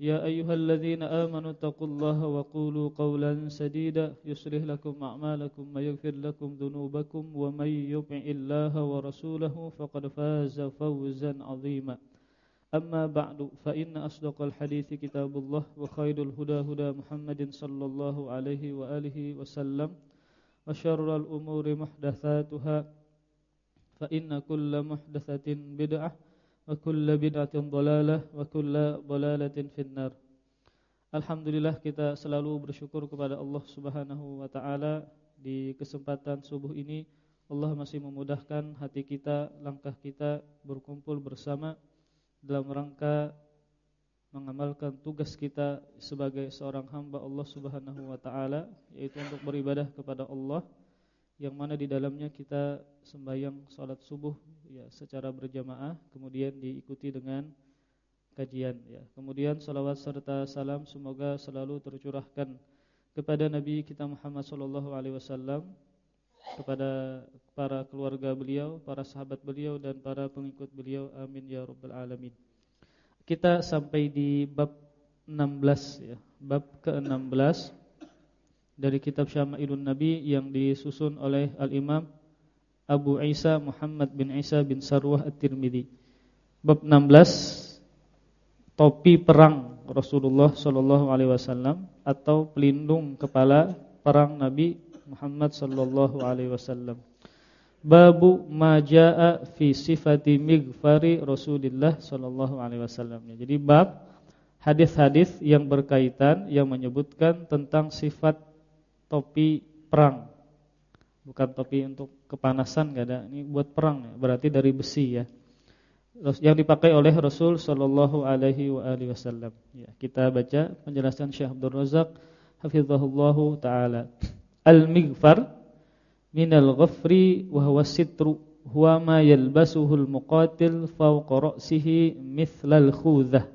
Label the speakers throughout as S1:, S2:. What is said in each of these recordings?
S1: يا أيها الذين آمنوا اتقوا الله وقولوا قولا سديدا يصلح لكم أعمالكم ويغفر لكم ذنوبكم ومن يطع الله ورسوله فقد فاز فوزا عظيما. أما بعد فإن أصدق الحديث كتاب الله وخير الهدى هدى محمد صلى الله عليه وآله وسلم وشر الأمور محدثاتها فإن كل محدثة بدعة وكل بدعة ضلالة وكل ضلالة في النار Alhamdulillah kita selalu bersyukur kepada Allah Subhanahu wa taala di kesempatan subuh ini Allah masih memudahkan hati kita, langkah kita berkumpul bersama dalam rangka mengamalkan tugas kita sebagai seorang hamba Allah Subhanahu wa taala yaitu untuk beribadah kepada Allah yang mana di dalamnya kita sembahyang salat subuh ya secara berjamaah kemudian diikuti dengan kajian ya. Kemudian salawat serta salam semoga selalu tercurahkan kepada Nabi kita Muhammad sallallahu alaihi wasallam kepada para keluarga beliau, para sahabat beliau dan para pengikut beliau. Amin ya rabbal alamin. Kita sampai di bab 16 ya. Bab ke-16 dari kitab Syama'ilun Nabi yang disusun oleh Al-Imam Abu Isa Muhammad bin Isa bin Sarwah At-Tirmidzi. Bab 16 topi perang Rasulullah sallallahu alaihi wasallam atau pelindung kepala perang Nabi Muhammad sallallahu alaihi wasallam. Babu majaa fi sifati mighfari Rasulullah sallallahu alaihi wasallam. Jadi bab hadis-hadis yang berkaitan yang menyebutkan tentang sifat topi perang. Bukan topi untuk kepanasan enggak ada. Ini buat perang ya, berarti dari besi ya yang dipakai oleh Rasul sallallahu alaihi wasallam. Ya, kita baca penjelasan Syekh Abdul Razak hafizahullahu taala. Al-mighfar minal ghafri wa huwa sitru huwa ma yalbasuhu al-muqatil fawqa ra'sihi mithlal khudhah.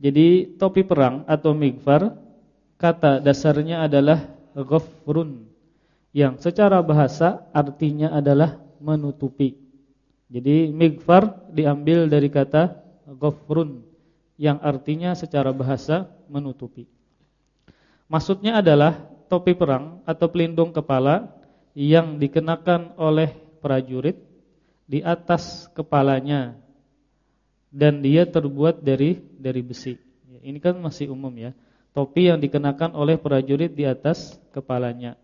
S1: Jadi topi perang atau mighfar kata dasarnya adalah ghafrun yang secara bahasa artinya adalah menutupi jadi migfar diambil dari kata ghafrun yang artinya secara bahasa menutupi. Maksudnya adalah topi perang atau pelindung kepala yang dikenakan oleh prajurit di atas kepalanya dan dia terbuat dari dari besi. Ini kan masih umum ya. Topi yang dikenakan oleh prajurit di atas kepalanya.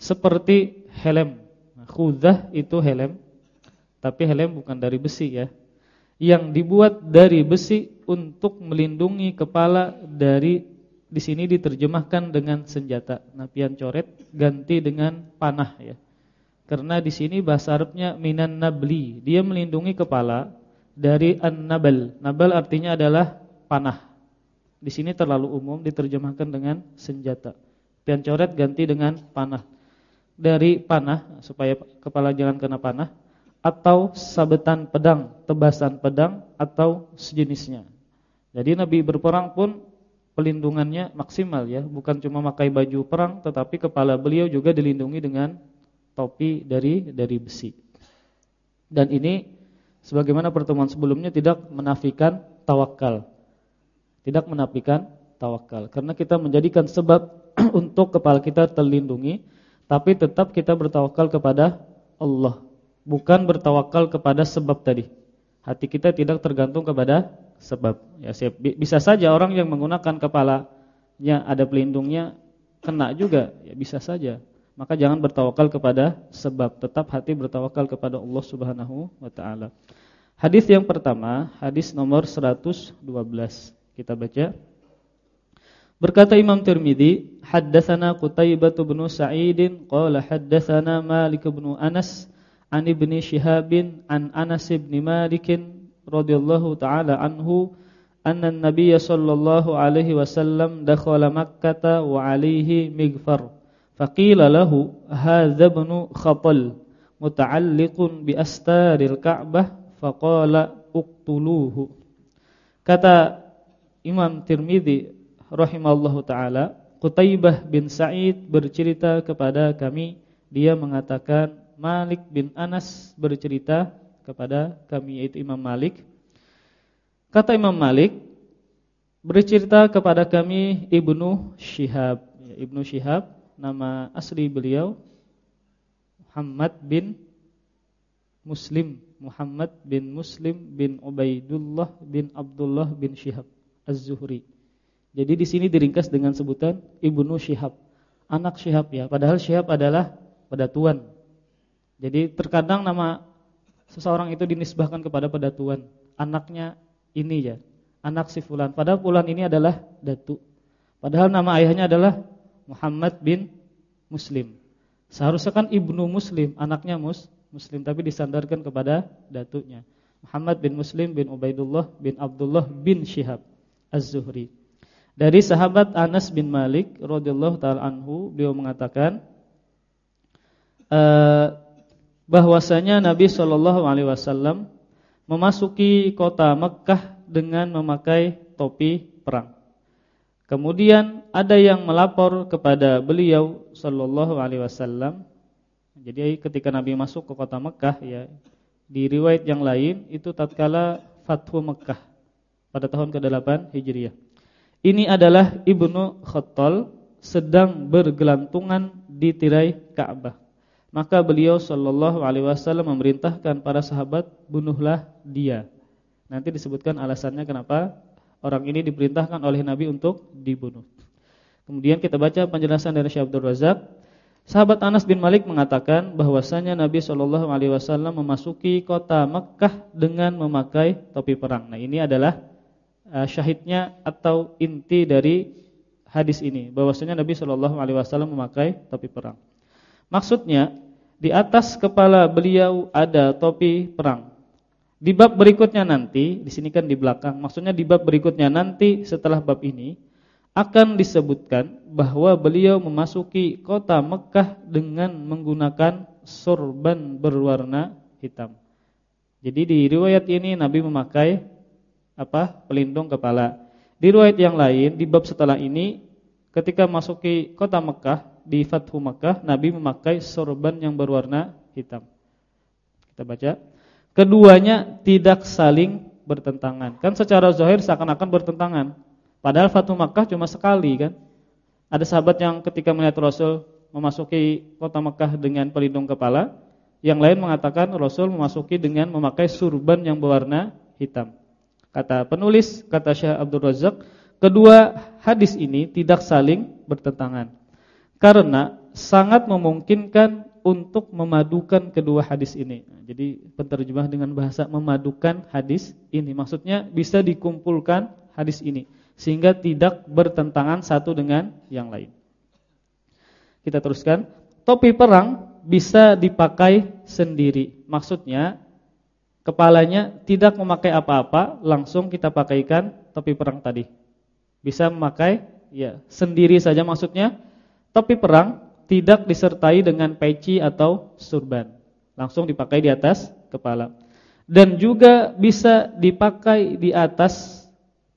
S1: Seperti helm. Nah, khudah itu helm tapi helm bukan dari besi ya. Yang dibuat dari besi untuk melindungi kepala dari di sini diterjemahkan dengan senjata. Nah, pian coret ganti dengan panah ya. Karena di sini bahasa Arabnya minan nabli. Dia melindungi kepala dari an-nabal. Nabal artinya adalah panah. Di sini terlalu umum diterjemahkan dengan senjata. Pian coret ganti dengan panah. Dari panah supaya kepala jangan kena panah atau sabetan pedang, tebasan pedang atau sejenisnya. Jadi Nabi berperang pun pelindungannya maksimal ya, bukan cuma memakai baju perang tetapi kepala beliau juga dilindungi dengan topi dari dari besi. Dan ini sebagaimana pertemuan sebelumnya tidak menafikan tawakal. Tidak menafikan tawakal karena kita menjadikan sebab untuk kepala kita terlindungi tapi tetap kita bertawakal kepada Allah bukan bertawakal kepada sebab tadi. Hati kita tidak tergantung kepada sebab. Ya, bisa saja orang yang menggunakan kepalanya ada pelindungnya kena juga, ya bisa saja. Maka jangan bertawakal kepada sebab, tetap hati bertawakal kepada Allah Subhanahu wa taala. Hadis yang pertama, hadis nomor 112. Kita baca. Berkata Imam Tirmizi, haddatsana Qutaibah bin Sa'id qala haddatsana Malik bin Anas an Ibnu Shihab an Anas bin Malik radhiyallahu taala anhu anna an-nabiy sallallahu alaihi wasallam dakhala Makkah wa alaihi mighfar faqila lahu hadza ibn Khatal muta'alliqun bi astaril Ka'bah faqala uqtuluhu kata Imam Tirmizi rahimallahu taala, Qutaibah bin Sa'id bercerita kepada kami, dia mengatakan Malik bin Anas bercerita kepada kami yaitu Imam Malik. Kata Imam Malik bercerita kepada kami Ibnu Syihab. Ya, Ibnu Syihab nama asli beliau Muhammad bin Muslim, Muhammad bin Muslim bin Ubaidullah bin Abdullah bin Syihab Az-Zuhri. Jadi di sini diringkas dengan sebutan Ibnu Syihab, anak Syihab ya. Padahal Syihab adalah pedatuan. Jadi terkadang nama seseorang itu dinisbahkan kepada pedatuan. Anaknya ini ya, anak si fulan. Padahal fulan ini adalah datu. Padahal nama ayahnya adalah Muhammad bin Muslim. Seharusnya kan Ibnu Muslim, anaknya mus, Muslim tapi disandarkan kepada datunya. Muhammad bin Muslim bin Ubaidullah bin Abdullah bin Syihab Az-Zuhri. Dari sahabat Anas bin Malik radhiyallahu taala anhu, beliau mengatakan uh, bahwasanya Nabi Shallallahu alaihi wasallam memasuki kota Mekkah dengan memakai topi perang. Kemudian ada yang melapor kepada beliau Shallallahu alaihi wasallam. Jadi ketika Nabi masuk ke kota Mekkah ya, di riwayat yang lain itu tatkala Fathu Mekkah pada tahun ke-8 Hijriah. Ini adalah Ibnu Khattal sedang bergelantungan di tirai Ka'bah. Maka beliau sallallahu alaihi wasallam memerintahkan para sahabat bunuhlah dia. Nanti disebutkan alasannya kenapa orang ini diperintahkan oleh Nabi untuk dibunuh. Kemudian kita baca penjelasan dari Syekh Abdul Razak. Sahabat Anas bin Malik mengatakan bahwasanya Nabi Shallallahu alaihi wasallam memasuki kota Mekkah dengan memakai topi perang. Nah, ini adalah syahidnya atau inti dari hadis ini bahwasanya Nabi Shallallahu alaihi wasallam memakai topi perang. Maksudnya di atas kepala beliau ada topi perang. Di bab berikutnya nanti, di sini kan di belakang, maksudnya di bab berikutnya nanti setelah bab ini akan disebutkan bahwa beliau memasuki kota Mekah dengan menggunakan sorban berwarna hitam. Jadi di riwayat ini Nabi memakai apa? pelindung kepala. Di riwayat yang lain di bab setelah ini ketika masuki kota Mekah di Fathu Mekah Nabi memakai sorban yang berwarna hitam. Kita baca. Keduanya tidak saling bertentangan. Kan secara zahir seakan-akan bertentangan. Padahal Fathu Mekah cuma sekali kan. Ada sahabat yang ketika melihat Rasul memasuki kota Mekah dengan pelindung kepala, yang lain mengatakan Rasul memasuki dengan memakai surban yang berwarna hitam. Kata penulis, kata Syekh Abdul Razak, kedua hadis ini tidak saling bertentangan. Karena sangat memungkinkan untuk memadukan kedua hadis ini. Jadi penterjemah dengan bahasa memadukan hadis ini. Maksudnya bisa dikumpulkan hadis ini sehingga tidak bertentangan satu dengan yang lain. Kita teruskan. Topi perang bisa dipakai sendiri. Maksudnya kepalanya tidak memakai apa-apa, langsung kita pakaikan topi perang tadi. Bisa memakai ya sendiri saja maksudnya topi perang tidak disertai dengan peci atau surban. Langsung dipakai di atas kepala. Dan juga bisa dipakai di atas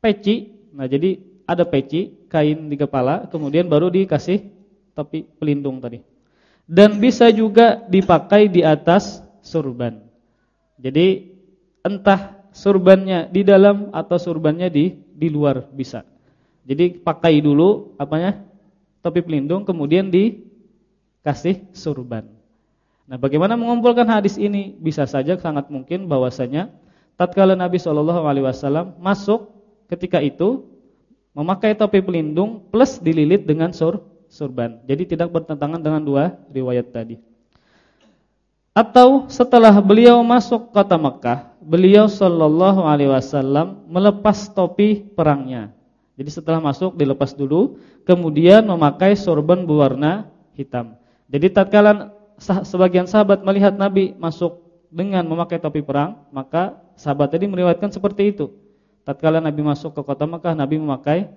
S1: peci. Nah, jadi ada peci, kain di kepala, kemudian baru dikasih topi pelindung tadi. Dan bisa juga dipakai di atas surban. Jadi entah surbannya di dalam atau surbannya di di luar bisa. Jadi pakai dulu apanya? Topi pelindung kemudian dikasih surban. Nah, bagaimana mengumpulkan hadis ini? Bisa saja sangat mungkin bahwasanya tatkala Nabi Shallallahu alaihi wasallam masuk ketika itu memakai topi pelindung plus dililit dengan sur surban. Jadi tidak bertentangan dengan dua riwayat tadi. Atau setelah beliau masuk kota Mekah, beliau Shallallahu alaihi wasallam melepas topi perangnya. Jadi setelah masuk dilepas dulu, kemudian memakai sorban berwarna hitam. Jadi tatkala sebagian sahabat melihat Nabi masuk dengan memakai topi perang, maka sahabat tadi meriwayatkan seperti itu. Tatkala Nabi masuk ke kota Mekah, Nabi memakai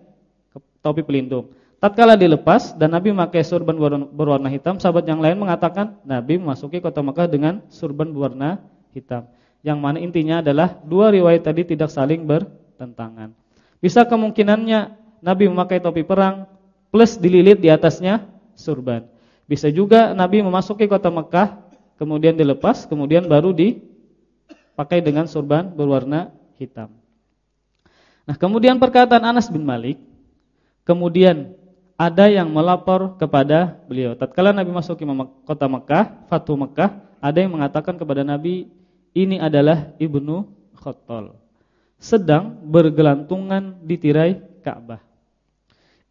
S1: topi pelindung. Tatkala dilepas dan Nabi memakai surban berwarna hitam, sahabat yang lain mengatakan Nabi memasuki kota Mekah dengan surban berwarna hitam. Yang mana intinya adalah dua riwayat tadi tidak saling bertentangan. Bisa kemungkinannya Nabi memakai topi perang plus dililit di atasnya surban. Bisa juga Nabi memasuki kota Mekah kemudian dilepas, kemudian baru dipakai dengan surban berwarna hitam. Nah, kemudian perkataan Anas bin Malik, kemudian ada yang melapor kepada beliau. Tatkala Nabi masuk ke kota Mekah, Fatu Mekah, ada yang mengatakan kepada Nabi, ini adalah Ibnu Khattal. Sedang bergelantungan di tirai Ka'bah.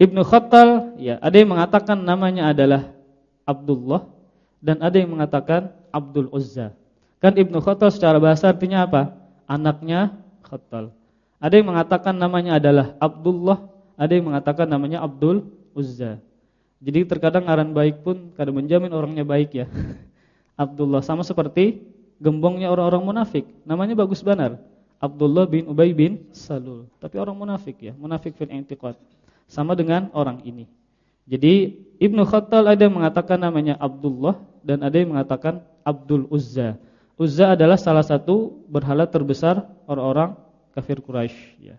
S1: Ibnu Khattal, ya, ada yang mengatakan namanya adalah Abdullah dan ada yang mengatakan Abdul Uzza. Kan Ibnu Khattal secara bahasa artinya apa? Anaknya Khattal. Ada yang mengatakan namanya adalah Abdullah, ada yang mengatakan namanya Abdul Uzza. Jadi terkadang aran baik pun kadang menjamin orangnya baik ya. Abdullah sama seperti gembongnya orang-orang munafik. Namanya bagus benar. Abdullah bin Ubay bin Salul. Tapi orang munafik ya, munafik fil i'tiqad. Sama dengan orang ini. Jadi Ibnu Khattal ada yang mengatakan namanya Abdullah dan ada yang mengatakan Abdul Uzza. Uzza adalah salah satu berhala terbesar orang-orang kafir Quraisy ya.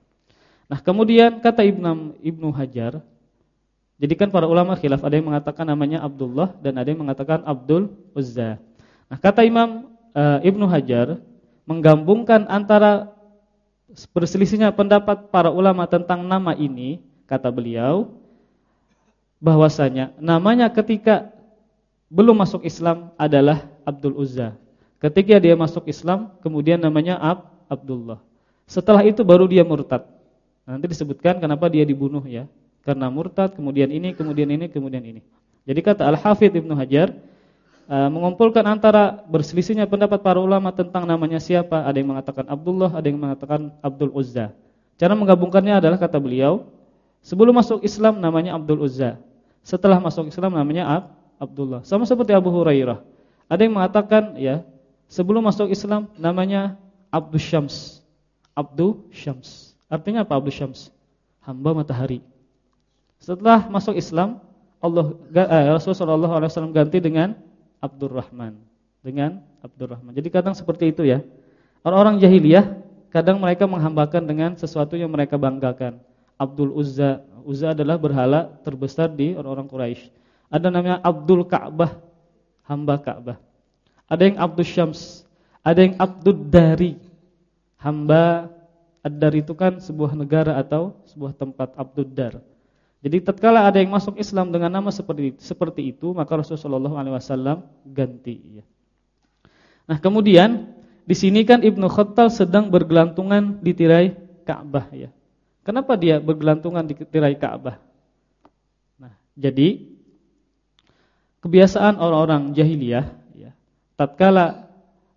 S1: Nah, kemudian kata Ibnu Ibnu Hajar jadi kan para ulama khilaf ada yang mengatakan namanya Abdullah dan ada yang mengatakan Abdul Uzza. Nah, kata Imam uh, Ibnu Hajar menggabungkan antara perselisihnya pendapat para ulama tentang nama ini, kata beliau bahwasanya namanya ketika belum masuk Islam adalah Abdul Uzza. Ketika dia masuk Islam, kemudian namanya Ab Abdullah. Setelah itu baru dia murtad. Nanti disebutkan kenapa dia dibunuh ya karena murtad, kemudian ini, kemudian ini, kemudian ini. Jadi kata Al-Hafidh Ibnu Hajar uh, mengumpulkan antara berselisihnya pendapat para ulama tentang namanya siapa, ada yang mengatakan Abdullah, ada yang mengatakan Abdul Uzza. Cara menggabungkannya adalah kata beliau, sebelum masuk Islam namanya Abdul Uzza. Setelah masuk Islam namanya Ab Abdullah. Sama seperti Abu Hurairah. Ada yang mengatakan ya, sebelum masuk Islam namanya Abdul Syams. Abdul Syams. Artinya apa Abdul Syams? Hamba matahari. Setelah masuk Islam, Allah eh, Rasulullah SAW ganti dengan Abdurrahman, dengan Abdurrahman. Jadi kadang seperti itu ya. Orang-orang jahiliyah kadang mereka menghambakan dengan sesuatu yang mereka banggakan. Abdul Uzza, Uzza adalah berhala terbesar di orang-orang Quraisy. Ada namanya Abdul Ka'bah, hamba Ka'bah. Ada yang Abdul Syams, ada yang Abdul Dari, hamba Ad-Dar itu kan sebuah negara atau sebuah tempat Abdul Dar. Jadi tatkala ada yang masuk Islam dengan nama seperti seperti itu, maka Rasulullah SAW ganti. Ya. Nah kemudian di sini kan Ibnu Khattal sedang bergelantungan di tirai Ka'bah ya. Kenapa dia bergelantungan di tirai Ka'bah? Nah, jadi kebiasaan orang-orang jahiliyah ya, tatkala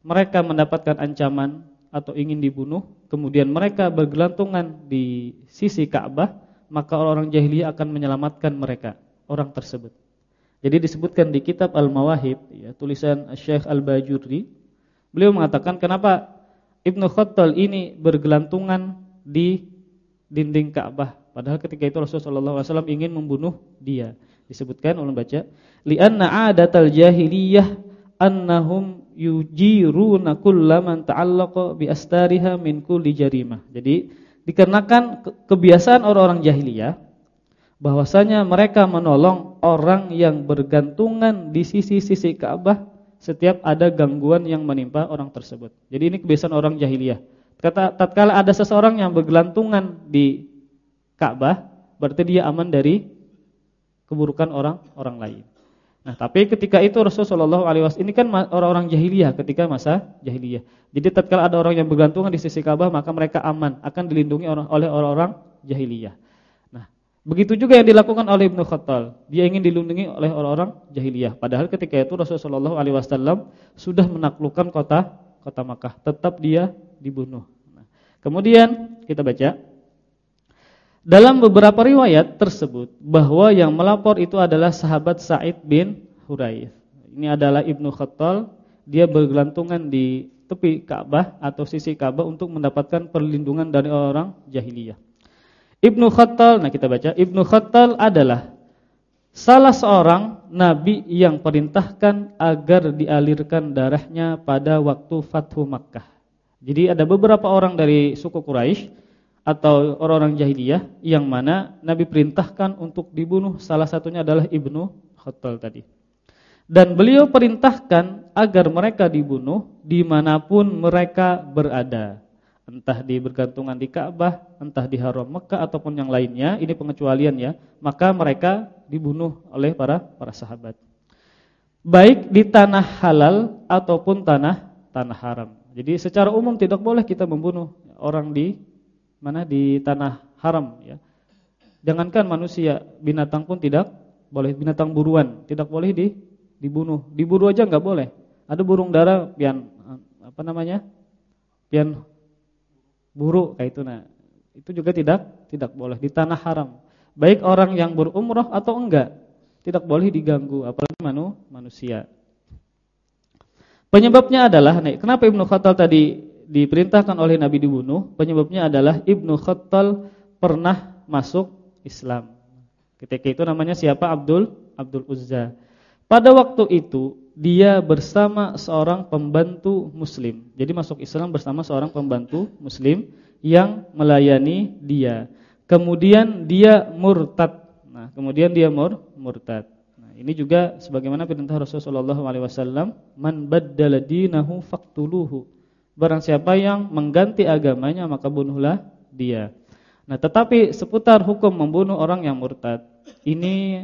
S1: mereka mendapatkan ancaman atau ingin dibunuh, kemudian mereka bergelantungan di sisi Ka'bah, maka orang-orang jahiliyah akan menyelamatkan mereka, orang tersebut. Jadi disebutkan di kitab Al-Mawahib, ya, tulisan Syekh Al-Bajuri, beliau mengatakan kenapa Ibnu Khattal ini bergelantungan di dinding Ka'bah, padahal ketika itu Rasulullah SAW ingin membunuh dia. Disebutkan ulun baca, li'anna 'adatal jahiliyah annahum yujiruna kullaman ta'allaqa bi astariha min kulli jarimah. Jadi Dikarenakan kebiasaan orang-orang jahiliyah bahwasanya mereka menolong orang yang bergantungan di sisi-sisi Ka'bah setiap ada gangguan yang menimpa orang tersebut. Jadi ini kebiasaan orang jahiliyah. Kata tatkala ada seseorang yang bergelantungan di Ka'bah, berarti dia aman dari keburukan orang-orang lain. Nah, tapi ketika itu Rasulullah SAW ini kan orang-orang jahiliyah ketika masa jahiliyah. Jadi tatkala ada orang yang bergantungan di sisi Ka'bah maka mereka aman, akan dilindungi oleh orang-orang jahiliyah. Nah, Begitu juga yang dilakukan oleh Ibnu Khattal. Dia ingin dilindungi oleh orang-orang jahiliyah. Padahal ketika itu Rasulullah SAW sudah menaklukkan kota kota Makkah. Tetap dia dibunuh. Nah, kemudian kita baca dalam beberapa riwayat tersebut bahwa yang melapor itu adalah sahabat Sa'id bin Huraith. Ini adalah Ibnu Khattal. Dia bergelantungan di tepi Ka'bah atau sisi Ka'bah untuk mendapatkan perlindungan dari orang jahiliyah. Ibnu Khattal, nah kita baca, Ibnu Khattal adalah salah seorang nabi yang perintahkan agar dialirkan darahnya pada waktu Fathu Makkah. Jadi ada beberapa orang dari suku Quraisy atau orang-orang jahiliyah yang mana Nabi perintahkan untuk dibunuh salah satunya adalah Ibnu Khattal tadi. Dan beliau perintahkan agar mereka dibunuh di mana pun mereka berada entah di bergantungan di Ka'bah, entah di Haram Mekah ataupun yang lainnya, ini pengecualian ya, maka mereka dibunuh oleh para para sahabat. Baik di tanah halal ataupun tanah tanah haram. Jadi secara umum tidak boleh kita membunuh orang di mana di tanah haram ya. Jangankan manusia, binatang pun tidak boleh binatang buruan, tidak boleh di dibunuh. Diburu aja nggak boleh. Ada burung dara pian apa namanya? Pian buruk kayak itu nah. Itu juga tidak tidak boleh di tanah haram. Baik orang yang berumrah atau enggak, tidak boleh diganggu apalagi manu, manusia. Penyebabnya adalah nih, kenapa Ibnu Khattal tadi diperintahkan oleh Nabi dibunuh? Penyebabnya adalah Ibnu Khattal pernah masuk Islam. Ketika itu namanya siapa? Abdul Abdul Uzza. Pada waktu itu dia bersama seorang pembantu muslim. Jadi masuk Islam bersama seorang pembantu muslim yang melayani dia. Kemudian dia murtad. Nah, kemudian dia mur murtad. Nah, ini juga sebagaimana perintah Rasulullah SAW, "Man baddala dinahu faqtuluhu." Barang siapa yang mengganti agamanya maka bunuhlah dia. Nah, tetapi seputar hukum membunuh orang yang murtad, ini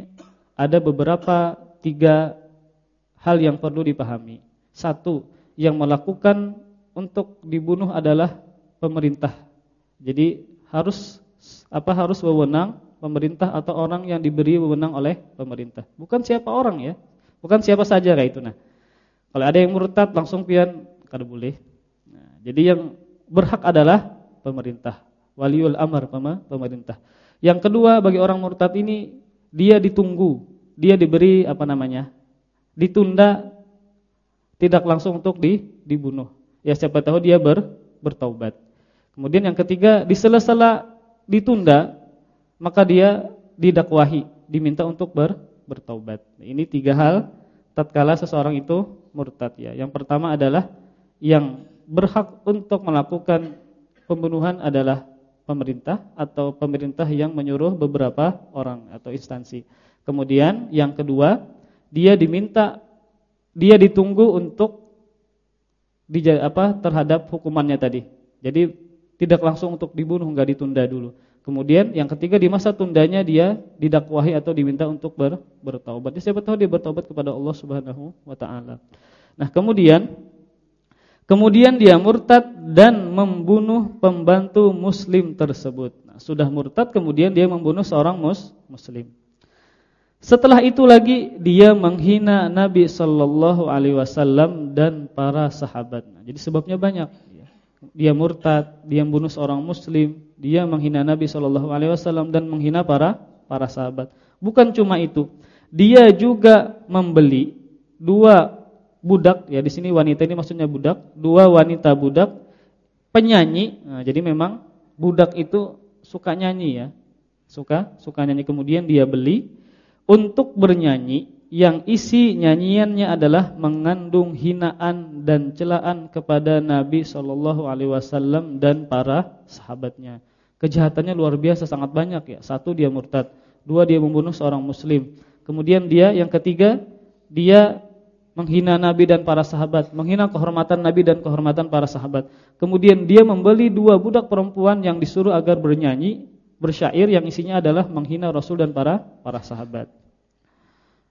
S1: ada beberapa tiga hal yang perlu dipahami. Satu, yang melakukan untuk dibunuh adalah pemerintah. Jadi harus apa harus wewenang pemerintah atau orang yang diberi wewenang oleh pemerintah. Bukan siapa orang ya. Bukan siapa saja kayak itu nah. Kalau ada yang murtad langsung pian kada boleh. Jadi yang berhak adalah pemerintah. Waliul amr pemerintah. Yang kedua bagi orang murtad ini dia ditunggu, dia diberi apa namanya? ditunda tidak langsung untuk di, dibunuh. Ya siapa tahu dia ber, bertaubat. Kemudian yang ketiga di sela-sela ditunda maka dia didakwahi, diminta untuk ber, bertaubat. Ini tiga hal tatkala seseorang itu murtad ya. Yang pertama adalah yang berhak untuk melakukan pembunuhan adalah pemerintah atau pemerintah yang menyuruh beberapa orang atau instansi. Kemudian yang kedua dia diminta dia ditunggu untuk di apa terhadap hukumannya tadi. Jadi tidak langsung untuk dibunuh, enggak ditunda dulu. Kemudian yang ketiga di masa tundanya dia didakwahi atau diminta untuk ber, bertaubat. Jadi siapa tahu dia bertaubat kepada Allah Subhanahu wa taala. Nah, kemudian kemudian dia murtad dan membunuh pembantu muslim tersebut. Nah, sudah murtad kemudian dia membunuh seorang mus, muslim. Setelah itu lagi dia menghina Nabi sallallahu alaihi wasallam dan para sahabat. Jadi sebabnya banyak. Dia murtad, dia membunuh seorang muslim, dia menghina Nabi sallallahu alaihi wasallam dan menghina para para sahabat. Bukan cuma itu. Dia juga membeli dua budak ya di sini wanita ini maksudnya budak, dua wanita budak penyanyi. Nah, jadi memang budak itu suka nyanyi ya. Suka suka nyanyi kemudian dia beli untuk bernyanyi yang isi nyanyiannya adalah mengandung hinaan dan celaan kepada Nabi Shallallahu alaihi wasallam dan para sahabatnya. Kejahatannya luar biasa sangat banyak ya. Satu dia murtad, dua dia membunuh seorang muslim. Kemudian dia yang ketiga dia menghina Nabi dan para sahabat, menghina kehormatan Nabi dan kehormatan para sahabat. Kemudian dia membeli dua budak perempuan yang disuruh agar bernyanyi bersyair yang isinya adalah menghina Rasul dan para para sahabat.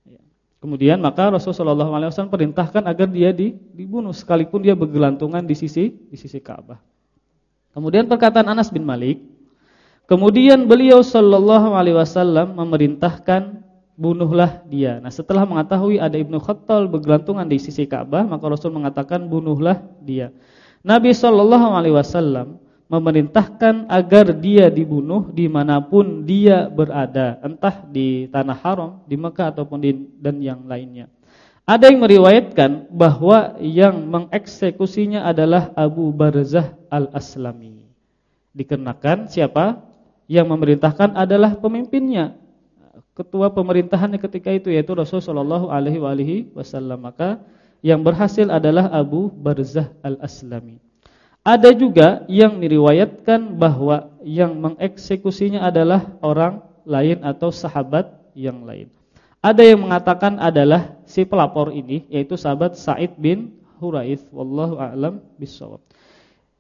S1: Ya. Kemudian maka Rasulullah SAW perintahkan agar dia dibunuh sekalipun dia bergelantungan di sisi di sisi Ka'bah. Kemudian perkataan Anas bin Malik, Kemudian beliau sallallahu alaihi wasallam memerintahkan bunuhlah dia. Nah, setelah mengetahui ada Ibnu Khattal bergelantungan di sisi Ka'bah, maka Rasul mengatakan bunuhlah dia. Nabi sallallahu alaihi wasallam memerintahkan agar dia dibunuh di mana pun dia berada, entah di tanah haram, di Mekah ataupun di dan yang lainnya. Ada yang meriwayatkan bahwa yang mengeksekusinya adalah Abu Barzah al-Aslami. Dikenakan siapa? Yang memerintahkan adalah pemimpinnya. Ketua pemerintahannya ketika itu yaitu Rasulullah alaihi wasallam. Maka yang berhasil adalah Abu Barzah al-Aslami. Ada juga yang diriwayatkan bahwa yang mengeksekusinya adalah orang lain atau sahabat yang lain. Ada yang mengatakan adalah si pelapor ini yaitu sahabat Sa'id bin Huraith wallahu a'lam bissawab.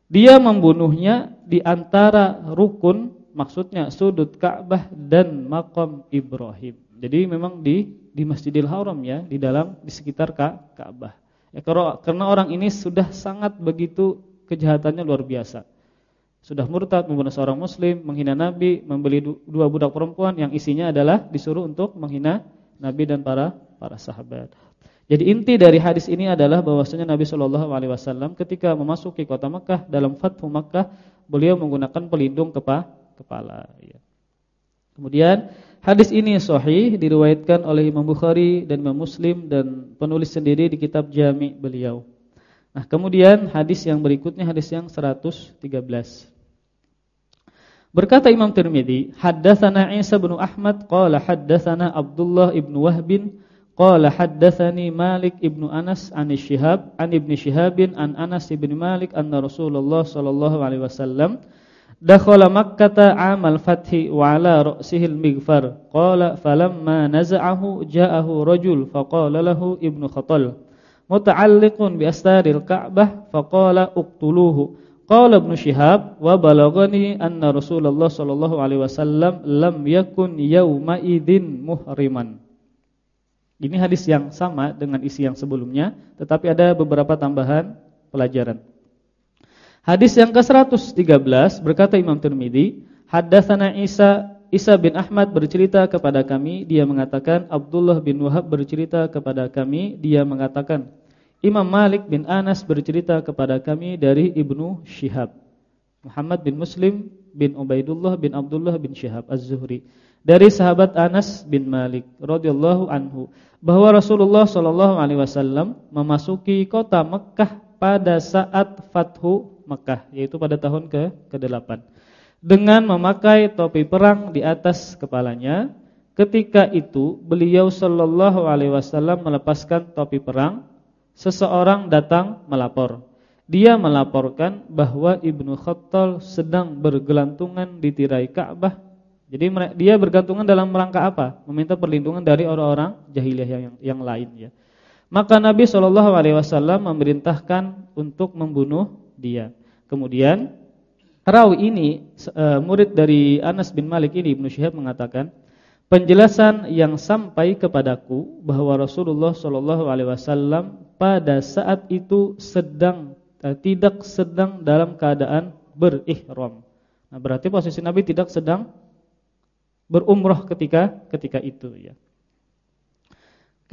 S1: Dia membunuhnya di antara rukun maksudnya sudut Ka'bah dan makam Ibrahim. Jadi memang di di Masjidil Haram ya, di dalam di sekitar Ka'bah. Ya karena orang ini sudah sangat begitu kejahatannya luar biasa. Sudah murtad membunuh seorang muslim, menghina nabi, membeli dua budak perempuan yang isinya adalah disuruh untuk menghina Nabi dan para para sahabat. Jadi inti dari hadis ini adalah bahwasanya Nabi Shallallahu alaihi wasallam ketika memasuki kota Makkah dalam Fathu Makkah, beliau menggunakan pelindung kepa kepala ya. Kemudian hadis ini sahih diriwayatkan oleh Imam Bukhari dan Imam Muslim dan penulis sendiri di kitab Jami' beliau. Nah, kemudian hadis yang berikutnya hadis yang 113. Berkata Imam Tirmizi, haddatsana Isa bin Ahmad qala haddatsana Abdullah ibn Wahb qala haddatsani Malik ibn Anas an Syihab an Ibn Syihab an Anas ibn Malik anna Rasulullah sallallahu alaihi wasallam dakhala Makkah amal fathi wa ala ra'sihi al-mighfar qala falamma naza'ahu ja'ahu rajul faqala lahu ibnu Khatal muta'alliqun bi astaril Ka'bah faqala uqtuluhu Qala Ibnu Syihab wa balagani anna Rasulullah sallallahu alaihi wasallam lam yakun yauma idzin muhriman. Ini hadis yang sama dengan isi yang sebelumnya, tetapi ada beberapa tambahan pelajaran. Hadis yang ke-113 berkata Imam Tirmizi, haddatsana Isa Isa bin Ahmad bercerita kepada kami, dia mengatakan Abdullah bin Wahab bercerita kepada kami, dia mengatakan Imam Malik bin Anas bercerita kepada kami dari Ibnu Syihab. Muhammad bin Muslim bin Ubaidullah bin Abdullah bin Syihab Az-Zuhri dari sahabat Anas bin Malik radhiyallahu anhu bahwa Rasulullah sallallahu alaihi wasallam memasuki kota Mekkah pada saat Fathu Mekkah yaitu pada tahun ke ke-8 dengan memakai topi perang di atas kepalanya ketika itu beliau sallallahu alaihi wasallam melepaskan topi perang seseorang datang melapor. Dia melaporkan bahwa Ibnu Khattal sedang bergelantungan di tirai Ka'bah. Jadi dia bergantungan dalam rangka apa? Meminta perlindungan dari orang-orang jahiliyah yang yang lain ya. Maka Nabi Shallallahu alaihi wasallam memerintahkan untuk membunuh dia. Kemudian rawi ini uh, murid dari Anas bin Malik ini Ibnu Syihab mengatakan penjelasan yang sampai kepadaku bahwa Rasulullah Shallallahu alaihi wasallam pada saat itu sedang eh, tidak sedang dalam keadaan berihram. Nah, berarti posisi Nabi tidak sedang berumrah ketika ketika itu ya.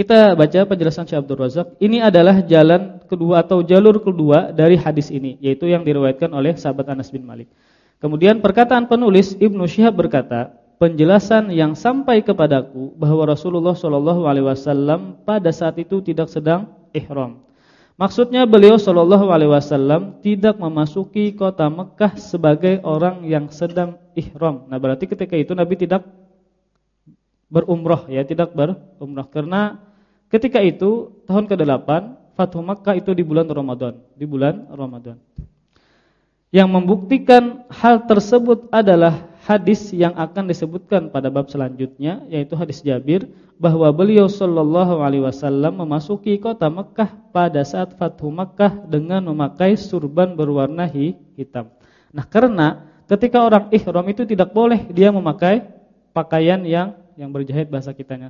S1: Kita baca penjelasan Syekh Abdul Razak. Ini adalah jalan kedua atau jalur kedua dari hadis ini, yaitu yang diriwayatkan oleh sahabat Anas bin Malik. Kemudian perkataan penulis Ibnu Syihab berkata, penjelasan yang sampai kepadaku bahwa Rasulullah Shallallahu alaihi wasallam pada saat itu tidak sedang ihram. Maksudnya beliau Shallallahu alaihi wasallam tidak memasuki kota Mekah sebagai orang yang sedang ihram. Nah, berarti ketika itu Nabi tidak berumrah ya, tidak berumrah karena ketika itu tahun ke-8 Fathu Makkah itu di bulan Ramadan, di bulan Ramadan. Yang membuktikan hal tersebut adalah hadis yang akan disebutkan pada bab selanjutnya yaitu hadis Jabir bahwa beliau sallallahu alaihi wasallam memasuki kota Mekah pada saat Fathu Mekah dengan memakai surban berwarna hitam. Nah, karena ketika orang ihram itu tidak boleh dia memakai pakaian yang yang berjahit bahasa kitanya.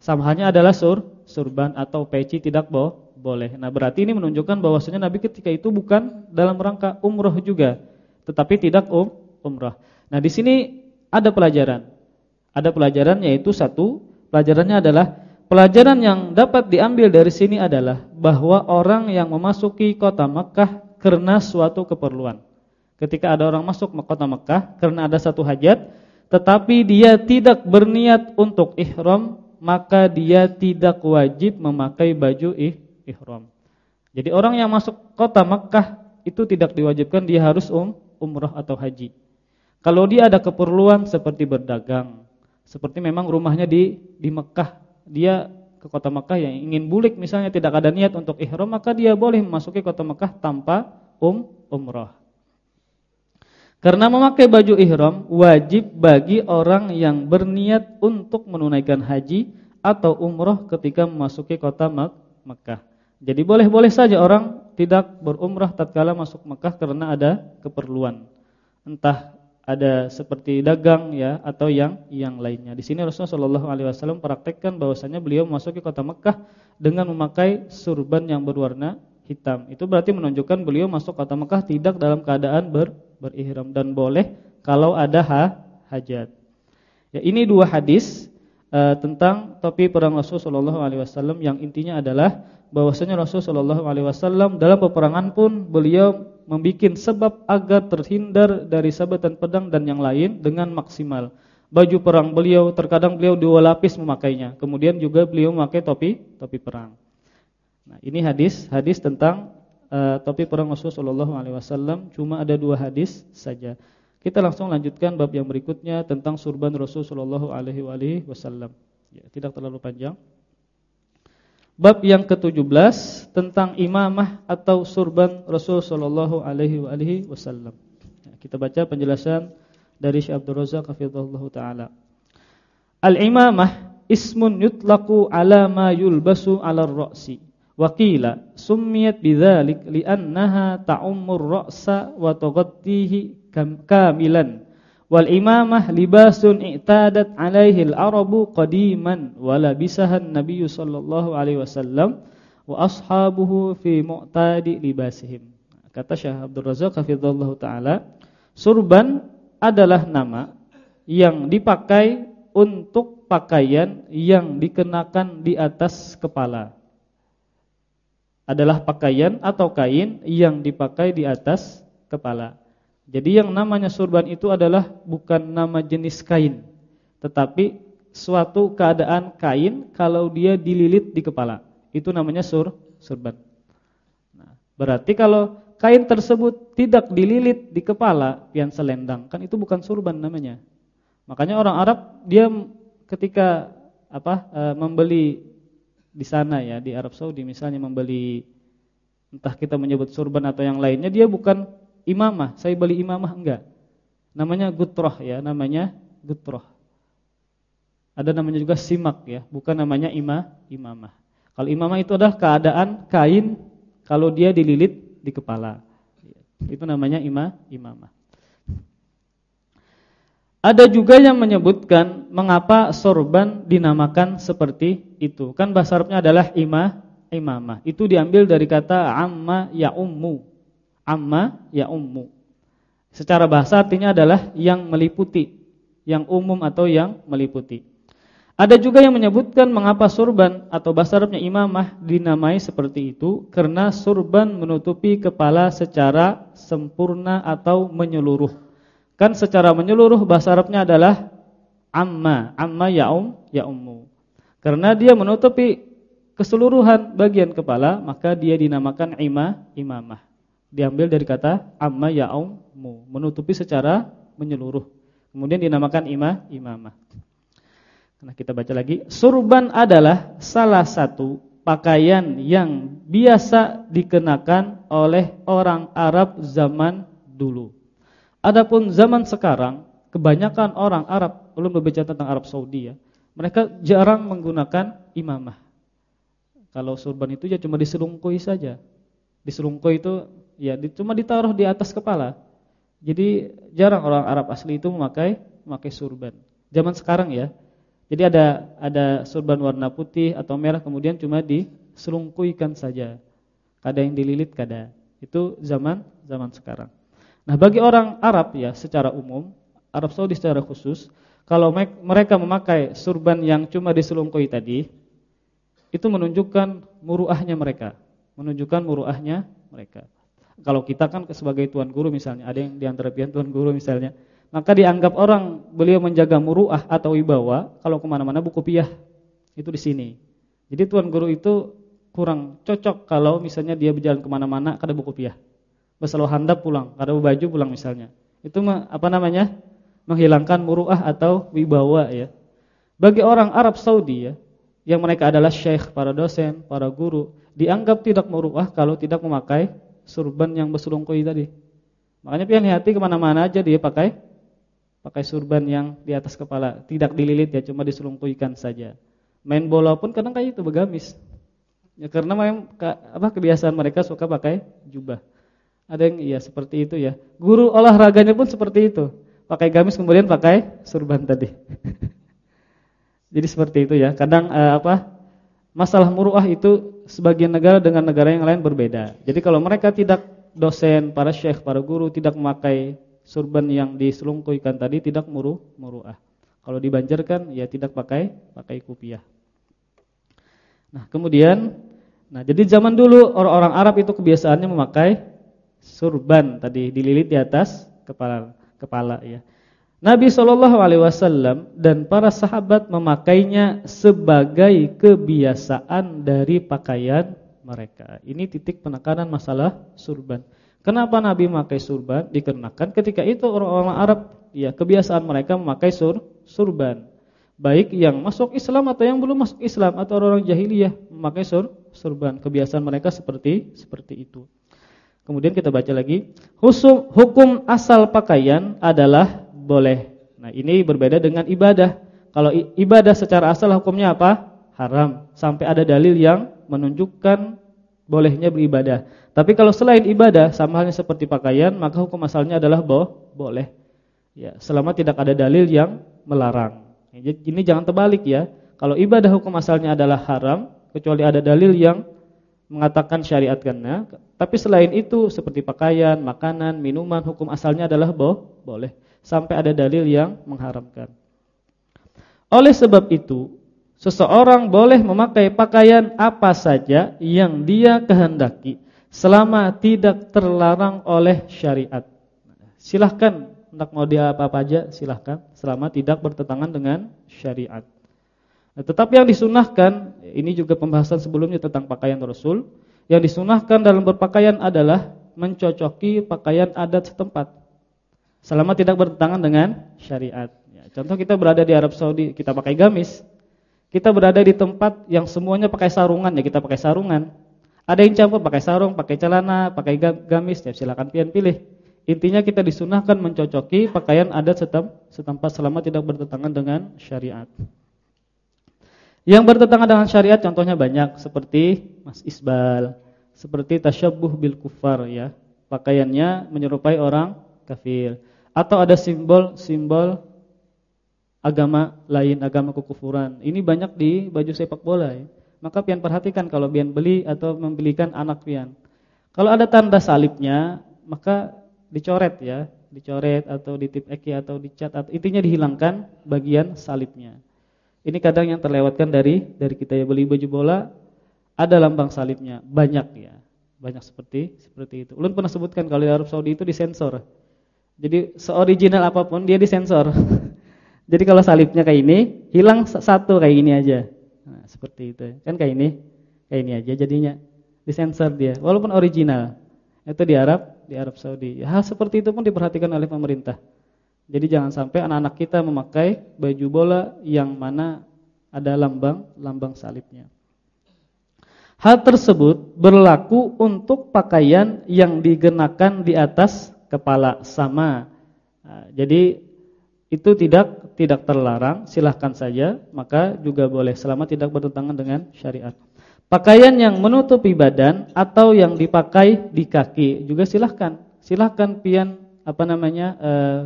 S1: Sama halnya adalah sur surban atau peci tidak bo boleh. Nah, berarti ini menunjukkan bahwasanya Nabi ketika itu bukan dalam rangka umroh juga, tetapi tidak um umrah. Nah, di sini ada pelajaran. Ada pelajaran yaitu satu, pelajarannya adalah pelajaran yang dapat diambil dari sini adalah bahwa orang yang memasuki kota Mekah karena suatu keperluan. Ketika ada orang masuk ke kota Mekah karena ada satu hajat, tetapi dia tidak berniat untuk ihram, maka dia tidak wajib memakai baju ihram. Jadi orang yang masuk kota Mekah itu tidak diwajibkan dia harus um, umrah atau haji. Kalau dia ada keperluan seperti berdagang, seperti memang rumahnya di di Mekah, dia ke kota Mekah yang ingin bulik misalnya tidak ada niat untuk ihram, maka dia boleh memasuki kota Mekah tanpa um umrah. Karena memakai baju ihram wajib bagi orang yang berniat untuk menunaikan haji atau umrah ketika memasuki kota Mekah. Jadi boleh-boleh saja orang tidak berumrah tatkala masuk Mekah karena ada keperluan. Entah ada seperti dagang ya atau yang yang lainnya. Di sini Rasulullah Shallallahu alaihi wasallam praktekkan bahwasanya beliau memasuki kota Mekah dengan memakai surban yang berwarna hitam. Itu berarti menunjukkan beliau masuk kota Mekah tidak dalam keadaan ber, berihram dan boleh kalau ada ha, hajat. Ya, ini dua hadis uh, tentang topi perang Rasulullah Shallallahu alaihi wasallam yang intinya adalah bahwasanya Rasulullah Shallallahu alaihi wasallam dalam peperangan pun beliau membuat sebab agar terhindar dari sabetan pedang dan yang lain dengan maksimal. Baju perang beliau terkadang beliau dua lapis memakainya. Kemudian juga beliau memakai topi topi perang. Nah, ini hadis hadis tentang uh, topi perang Rasulullah wasallam cuma ada dua hadis saja. Kita langsung lanjutkan bab yang berikutnya tentang surban Rasulullah wasallam. Ya, tidak terlalu panjang. Bab yang ke-17 tentang imamah atau surban Rasul sallallahu alaihi. Ya, kita baca penjelasan dari Syekh Abdul Razak hafizahullahu taala. Al-imamah ismun yutlaqu ala ma yulbasu 'ala ar-ra'si. Wa qila summiyat bidzalik li'annaha ta'ummur ra'sa wa tughattihi kamilan Wal imamah libasun i'tadat alaihi al-arabu qadiman wa labisahan Nabi sallallahu alaihi wasallam wa ashabuhu fi mu'tadi libasihim. Kata Syekh Abdul Razak hafizallahu taala, surban adalah nama yang dipakai untuk pakaian yang dikenakan di atas kepala. Adalah pakaian atau kain yang dipakai di atas kepala. Jadi yang namanya surban itu adalah bukan nama jenis kain, tetapi suatu keadaan kain kalau dia dililit di kepala. Itu namanya sur surban. Nah, berarti kalau kain tersebut tidak dililit di kepala, pian selendang, kan itu bukan surban namanya. Makanya orang Arab dia ketika apa e, membeli di sana ya di Arab Saudi misalnya membeli entah kita menyebut surban atau yang lainnya dia bukan imamah, saya beli imamah enggak. Namanya gutroh ya, namanya gutroh. Ada namanya juga simak ya, bukan namanya imah, imamah. Kalau imamah itu adalah keadaan kain kalau dia dililit di kepala. Itu namanya imah, imamah. Ada juga yang menyebutkan mengapa sorban dinamakan seperti itu. Kan bahasa Arabnya adalah imah, imamah. Itu diambil dari kata amma ya ummu amma ya ummu. Secara bahasa artinya adalah yang meliputi, yang umum atau yang meliputi. Ada juga yang menyebutkan mengapa surban atau bahasa Arabnya imamah dinamai seperti itu karena surban menutupi kepala secara sempurna atau menyeluruh. Kan secara menyeluruh bahasa Arabnya adalah amma, amma ya um, ya ummu. Karena dia menutupi keseluruhan bagian kepala, maka dia dinamakan imah, imamah diambil dari kata amma ya'ummu, menutupi secara menyeluruh. Kemudian dinamakan imah, imamah. Nah, kita baca lagi. Surban adalah salah satu pakaian yang biasa dikenakan oleh orang Arab zaman dulu. Adapun zaman sekarang, kebanyakan orang Arab, belum berbicara tentang Arab Saudi ya, mereka jarang menggunakan imamah. Kalau surban itu ya cuma diselungkui saja. Diselungkui itu ya cuma ditaruh di atas kepala. Jadi jarang orang Arab asli itu memakai memakai surban. Zaman sekarang ya. Jadi ada ada surban warna putih atau merah kemudian cuma diselungkuikan saja. Kada yang dililit kada. Itu zaman zaman sekarang. Nah, bagi orang Arab ya secara umum Arab Saudi secara khusus, kalau mereka memakai surban yang cuma diselungkui tadi, itu menunjukkan muruahnya mereka, menunjukkan muruahnya mereka. Kalau kita kan sebagai tuan guru misalnya, ada yang di antara pian tuan guru misalnya, maka dianggap orang beliau menjaga muruah atau wibawa kalau ke mana-mana buku piah itu di sini. Jadi tuan guru itu kurang cocok kalau misalnya dia berjalan ke mana-mana kada buku piah. Berselalu handap pulang, kada baju pulang misalnya. Itu apa namanya? menghilangkan muruah atau wibawa ya. Bagi orang Arab Saudi ya, yang mereka adalah syekh, para dosen, para guru, dianggap tidak muruah kalau tidak memakai surban yang bersulungkui tadi. Makanya pian hati ke mana-mana aja dia pakai pakai surban yang di atas kepala, tidak dililit ya, cuma diselungkuikan saja. Main bola pun kadang kayak itu begamis. Ya karena memang apa kebiasaan mereka suka pakai jubah. Ada yang iya seperti itu ya. Guru olahraganya pun seperti itu. Pakai gamis kemudian pakai surban tadi. Jadi seperti itu ya. Kadang eh, apa? Masalah muruah itu sebagian negara dengan negara yang lain berbeda. Jadi kalau mereka tidak dosen, para syekh, para guru tidak memakai surban yang diselungkuikan tadi tidak muruh muruah. Kalau dibanjarkan ya tidak pakai pakai kupiah. Nah, kemudian nah jadi zaman dulu orang-orang Arab itu kebiasaannya memakai surban tadi dililit di atas kepala kepala ya. Nabi Shallallahu alaihi wasallam dan para sahabat memakainya sebagai kebiasaan dari pakaian mereka. Ini titik penekanan masalah surban. Kenapa Nabi memakai surban? Dikarenakan ketika itu orang-orang Arab ya kebiasaan mereka memakai sur surban. Baik yang masuk Islam atau yang belum masuk Islam atau orang-orang jahiliyah memakai sur surban. Kebiasaan mereka seperti seperti itu. Kemudian kita baca lagi, hukum hukum asal pakaian adalah boleh. Nah, ini berbeda dengan ibadah. Kalau ibadah secara asal hukumnya apa? Haram. Sampai ada dalil yang menunjukkan bolehnya beribadah. Tapi kalau selain ibadah sama halnya seperti pakaian, maka hukum asalnya adalah boh, boleh. Ya, selama tidak ada dalil yang melarang. Ini jangan terbalik ya. Kalau ibadah hukum asalnya adalah haram, kecuali ada dalil yang mengatakan syariatkannya. Tapi selain itu seperti pakaian, makanan, minuman, hukum asalnya adalah boh, boleh. Sampai ada dalil yang mengharamkan. Oleh sebab itu, Seseorang boleh memakai pakaian apa saja yang dia kehendaki selama tidak terlarang oleh syariat. Silahkan untuk mau dia apa-apa aja silahkan selama tidak bertentangan dengan syariat. Nah, tetapi yang disunahkan, ini juga pembahasan sebelumnya tentang pakaian Rasul, yang disunahkan dalam berpakaian adalah mencocoki pakaian adat setempat. Selama tidak bertentangan dengan syariat. Ya, contoh kita berada di Arab Saudi, kita pakai gamis, kita berada di tempat yang semuanya pakai sarungan ya kita pakai sarungan. Ada yang campur pakai sarung, pakai celana, pakai gamis, ya silakan pian pilih. Intinya kita disunahkan mencocoki pakaian adat setempat selama tidak bertentangan dengan syariat. Yang bertentangan dengan syariat contohnya banyak seperti Mas Isbal, seperti tasyabbuh bil kufar ya. Pakaiannya menyerupai orang kafir atau ada simbol-simbol agama lain, agama kekufuran. Ini banyak di baju sepak bola ya. Maka pian perhatikan kalau pian beli atau membelikan anak pian. Kalau ada tanda salibnya, maka dicoret ya, dicoret atau ditip eki atau dicat atau intinya dihilangkan bagian salibnya. Ini kadang yang terlewatkan dari dari kita ya beli baju bola ada lambang salibnya, banyak ya. Banyak seperti seperti itu. Ulun pernah sebutkan kalau di Arab Saudi itu disensor. Jadi seoriginal apa pun dia disensor. Jadi kalau salibnya kayak ini, hilang satu kayak gini aja. Nah, seperti itu. Kan kayak ini, kayak ini aja jadinya disensor dia. Walaupun original. Itu di Arab, di Arab Saudi. Hal seperti itu pun diperhatikan oleh pemerintah. Jadi jangan sampai anak-anak kita memakai baju bola yang mana ada lambang lambang salibnya. Hal tersebut berlaku untuk pakaian yang digenakan di atas kepala sama. Nah, jadi itu tidak tidak terlarang, silahkan saja, maka juga boleh selama tidak bertentangan dengan syariat. Pakaian yang menutupi badan atau yang dipakai di kaki juga silahkan. Silahkan pian apa namanya eh,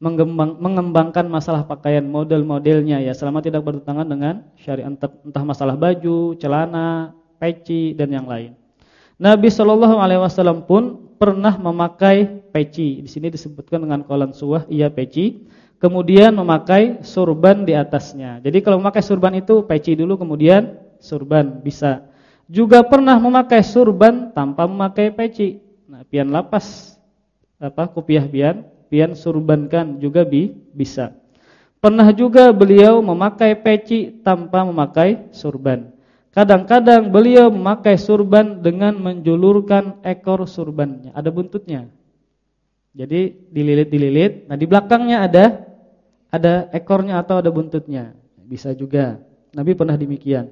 S1: mengembang, mengembangkan masalah pakaian model-modelnya ya selama tidak bertentangan dengan syariat entah masalah baju, celana, peci dan yang lain. Nabi Shallallahu alaihi wasallam pun pernah memakai peci. Di sini disebutkan dengan kolan suah ia peci. Kemudian memakai surban di atasnya. Jadi kalau memakai surban itu peci dulu kemudian surban bisa. Juga pernah memakai surban tanpa memakai peci. Nah, pian lapas apa kopiah pian, pian surbankan juga bi, bisa. Pernah juga beliau memakai peci tanpa memakai surban. Kadang-kadang beliau memakai surban dengan menjulurkan ekor surbannya, ada buntutnya. Jadi dililit-dililit, nah di belakangnya ada ada ekornya atau ada buntutnya. Bisa juga. Nabi pernah demikian.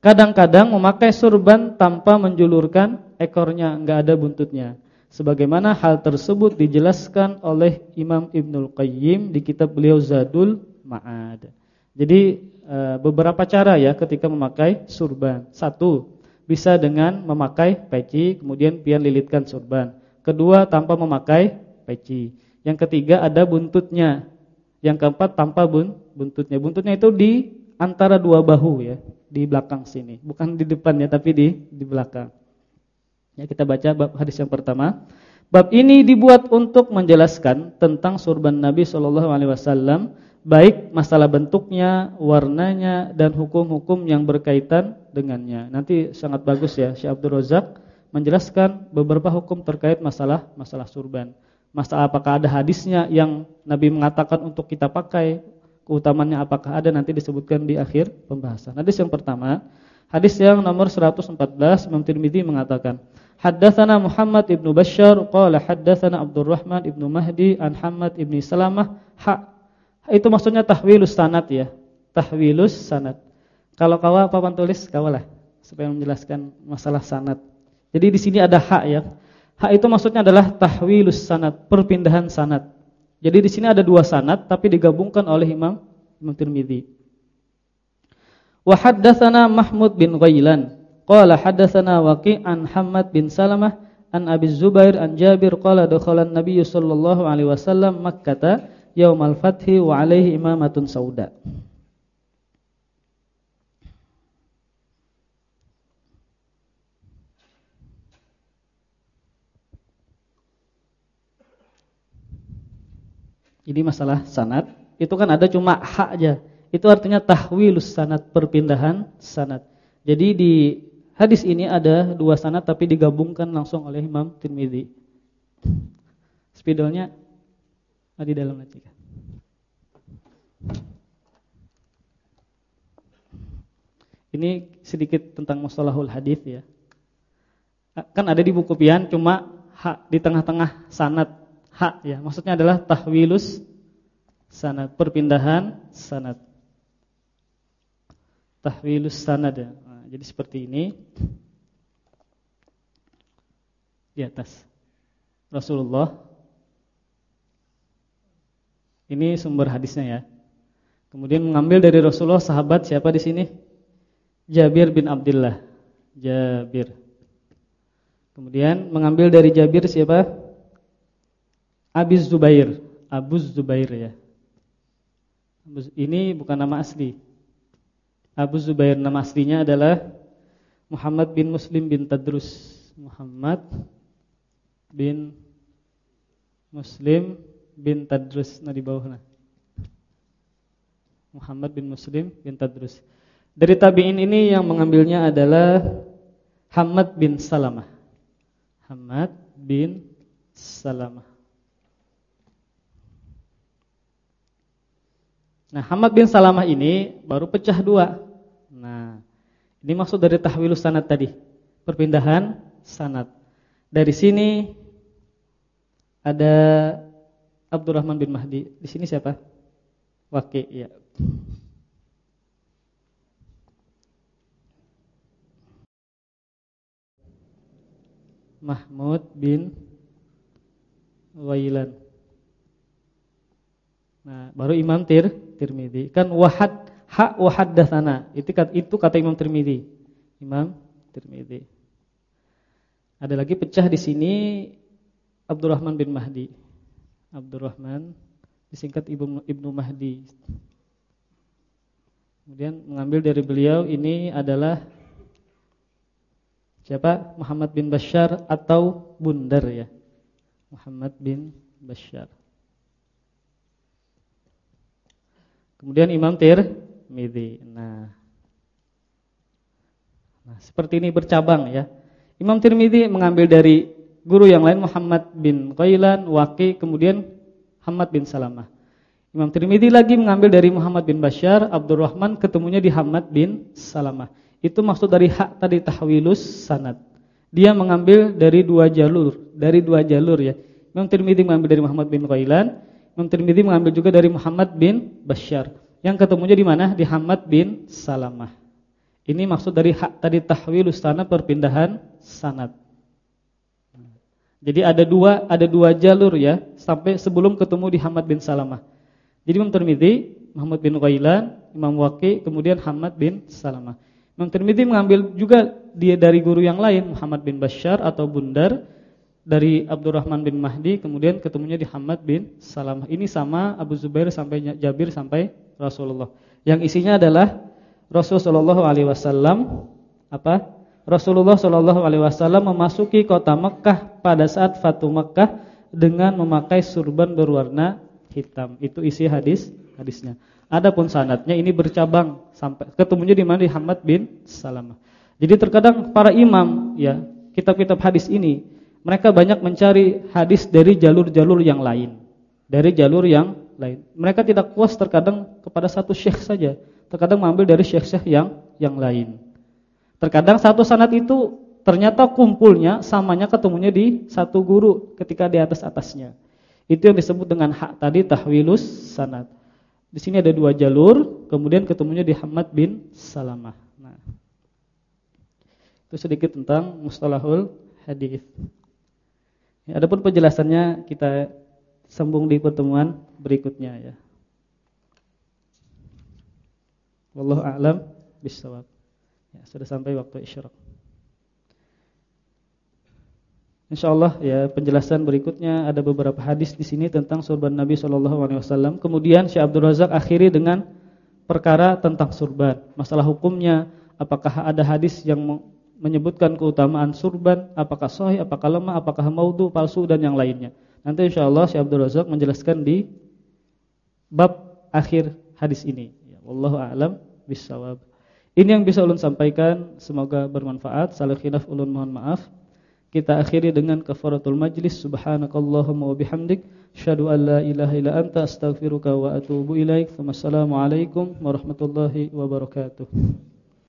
S1: Kadang-kadang memakai surban tanpa menjulurkan ekornya, enggak ada buntutnya. Sebagaimana hal tersebut dijelaskan oleh Imam Ibnul Qayyim di kitab beliau Zadul Ma'ad. Jadi Eh, beberapa cara ya ketika memakai surban. Satu, bisa dengan memakai peci, kemudian pian lilitkan surban. Kedua, tanpa memakai peci. Yang ketiga ada buntutnya. Yang keempat tanpa bun buntutnya. Buntutnya itu di antara dua bahu ya, di belakang sini. Bukan di depannya tapi di di belakang. Ya, kita baca bab hadis yang pertama. Bab ini dibuat untuk menjelaskan tentang surban Nabi Shallallahu alaihi wasallam baik masalah bentuknya, warnanya dan hukum-hukum yang berkaitan dengannya. Nanti sangat bagus ya Syekh Abdul Razak menjelaskan beberapa hukum terkait masalah masalah surban. Masalah apakah ada hadisnya yang Nabi mengatakan untuk kita pakai, keutamannya apakah ada nanti disebutkan di akhir pembahasan. Hadis yang pertama, hadis yang nomor 114 Imam Tirmizi mengatakan, Haddatsana Muhammad ibnu Bashar qala haddatsana Abdurrahman ibnu Mahdi an Hamad ibni Salamah ha itu maksudnya tahwilus sanad ya. Tahwilus sanad. Kalau kau apa tulis kawalah supaya menjelaskan masalah sanad. Jadi di sini ada hak ya. Hak itu maksudnya adalah tahwilus sanad, perpindahan sanad. Jadi di sini ada dua sanad tapi digabungkan oleh Imam Imam Tirmizi. Wa haddatsana Mahmud bin Ghailan qala haddatsana Waqi' an Hammad bin Salamah an Abi Zubair an Jabir qala dakhala an-nabiy sallallahu alaihi wasallam Makkah yaumal fathi wa alaihi imamatun sauda. Ini masalah sanad, itu kan ada cuma hak aja. Itu artinya tahwilus sanad, perpindahan sanad. Jadi di hadis ini ada dua sanad tapi digabungkan langsung oleh Imam Tirmizi. Spidolnya Oh, di dalam nanti. Ini sedikit tentang mustalahul hadis ya. Kan ada di buku pian cuma hak di tengah-tengah sanad hak ya. Maksudnya adalah tahwilus sanad, perpindahan sanad. Tahwilus sanad ya. Jadi seperti ini. Di atas. Rasulullah ini sumber hadisnya ya. Kemudian mengambil dari Rasulullah sahabat siapa di sini? Jabir bin Abdullah. Jabir. Kemudian mengambil dari Jabir siapa? Abi Zubair. Abu Zubair ya. Ini bukan nama asli. Abu Zubair nama aslinya adalah Muhammad bin Muslim bin Tadrus. Muhammad bin Muslim bin Tadrus nah di bawahnya. Muhammad bin Muslim bin Tadrus. Dari tabi'in ini yang mengambilnya adalah Hamad bin Salamah. Hamad bin Salamah. Nah, Hamad bin Salamah ini baru pecah dua. Nah, ini maksud dari tahwilus sanad tadi, perpindahan sanad. Dari sini ada Abdurrahman bin Mahdi. Di sini siapa? Waqi, ya. Mahmud bin Wailan. Nah, baru Imam Tir Tirmizi. Kan wahad hak wahaddatsana. Itu kata itu kata Imam Tirmizi. Imam Tirmizi. Ada lagi pecah di sini Abdurrahman bin Mahdi. Abdurrahman disingkat Ibnu Ibnu Mahdi. Kemudian mengambil dari beliau ini adalah siapa? Muhammad bin Bashar atau Bundar ya. Muhammad bin Bashar. Kemudian Imam Tirmidzi. Nah. Nah, seperti ini bercabang ya. Imam Tirmidzi mengambil dari guru yang lain Muhammad bin Qailan, Waqi, kemudian Muhammad bin Salamah. Imam Tirmidzi lagi mengambil dari Muhammad bin Bashar, Abdurrahman ketemunya di Muhammad bin Salamah. Itu maksud dari hak tadi tahwilus sanad. Dia mengambil dari dua jalur, dari dua jalur ya. Imam Tirmidzi mengambil dari Muhammad bin Qailan, Imam Tirmidzi mengambil juga dari Muhammad bin Bashar. Yang ketemunya di mana? Di Muhammad bin Salamah. Ini maksud dari hak tadi tahwilus sanad perpindahan sanad. Jadi ada dua ada dua jalur ya sampai sebelum ketemu di Muhammad bin Salamah. Jadi Imam Tirmidzi, Muhammad bin Qailan, Imam Waqi, kemudian Muhammad bin Salamah. Imam Tirmidzi mengambil juga dia dari guru yang lain Muhammad bin Bashar atau Bundar dari Abdurrahman bin Mahdi kemudian ketemunya di Muhammad bin Salamah. Ini sama Abu Zubair sampai Jabir sampai Rasulullah. Yang isinya adalah Rasulullah alaihi wasallam apa? Rasulullah sallallahu alaihi wasallam memasuki kota Mekah pada saat Fatu Mekah dengan memakai surban berwarna hitam. Itu isi hadis hadisnya. Adapun sanatnya ini bercabang sampai ketemunya di mana di Hamad bin Salamah. Jadi terkadang para imam ya, kitab-kitab hadis ini mereka banyak mencari hadis dari jalur-jalur yang lain. Dari jalur yang lain. Mereka tidak puas terkadang kepada satu syekh saja. Terkadang mengambil dari syekh-syekh yang yang lain. Terkadang satu sanad itu ternyata kumpulnya samanya ketemunya di satu guru ketika di atas-atasnya. Itu yang disebut dengan hak tadi tahwilus sanad. Di sini ada dua jalur, kemudian ketemunya di Hamad bin Salamah. Nah, itu sedikit tentang mustalahul hadis. Ya, adapun penjelasannya kita sambung di pertemuan berikutnya ya. Wallahu a'lam bishawab. Ya, sudah sampai waktu isyraq. Insyaallah ya penjelasan berikutnya ada beberapa hadis di sini tentang surban Nabi Shallallahu alaihi wasallam. Kemudian Syekh Abdul Razak akhiri dengan perkara tentang surban. Masalah hukumnya, apakah ada hadis yang menyebutkan keutamaan surban, apakah sahih, apakah lemah, apakah maudhu, palsu dan yang lainnya. Nanti insyaallah Syekh Abdul Razak menjelaskan di bab akhir hadis ini. Ya, wallahu a'lam bissawab. Ini yang bisa ulun sampaikan, semoga bermanfaat. Salah khilaf ulun mohon maaf. Kita akhiri dengan kafaratul majlis subhanakallahumma wa bihamdik asyhadu an la ilaha illa anta astaghfiruka wa atubu ilaik. Wassalamualaikum warahmatullahi wabarakatuh.